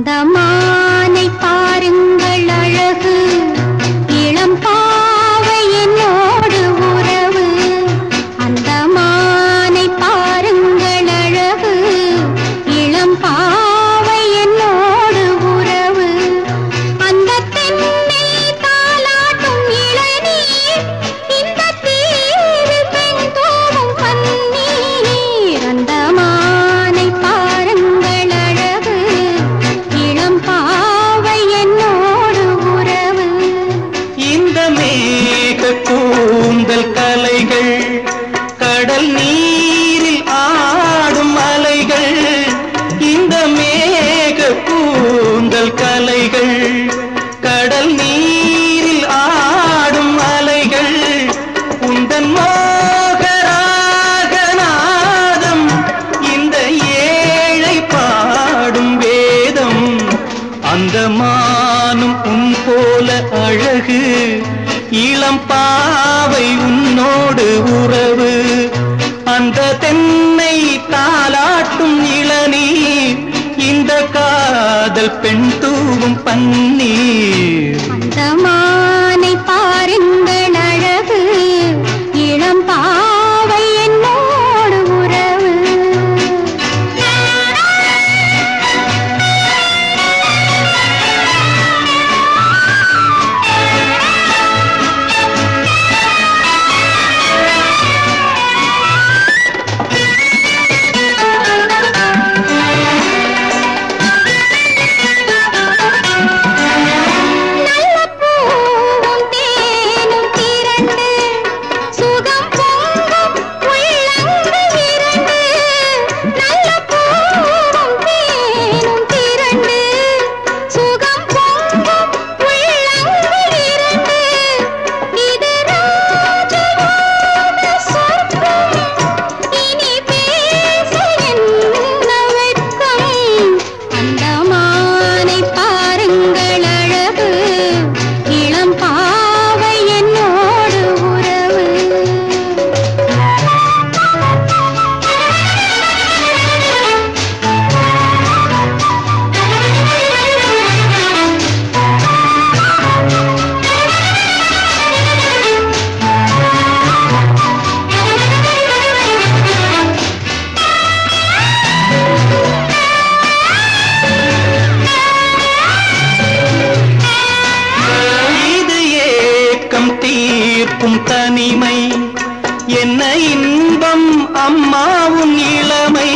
அந்த கடல் நீரில் ஆடும் அலைகள் இந்த மேக கூந்தல் கலைகள் கடல் நீரில் ஆடும் அலைகள் உந்தன் மோகராகநாதம் இந்த ஏழை பாடும் வேதம் அந்த மானும் உன் போல அழகு இளம் பாவை உன்னோடு உறவு அந்த தென்னை தாளாட்டும் இளநீர் இந்த காதல் பெண் தூவும் பன்னீர். அந்த மா ஏக்கம் தீர்க்கும் தனிமை. என்ன இன்பம் அம்மாவும் இளமை.